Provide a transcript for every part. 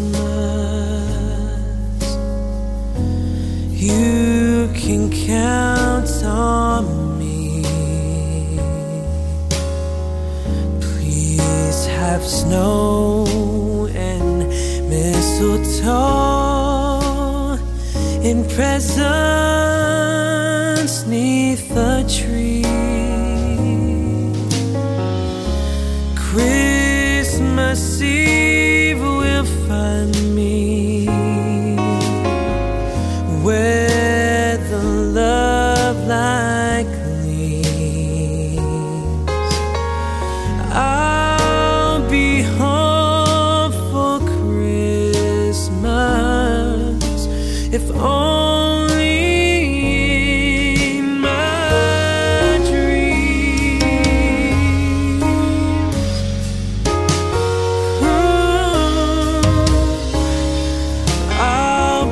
Christmas. You can count on me. Please have snow and mistletoe in presents neath the tree. Christmas Eve find me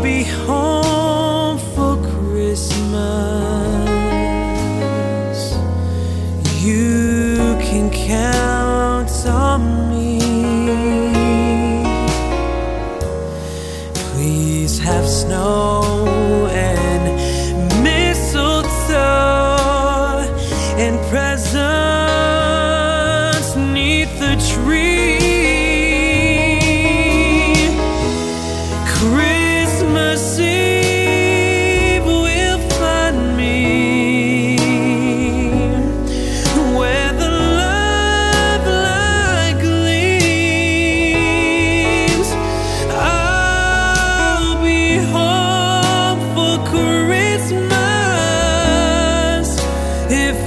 be home for Christmas. You can count on me.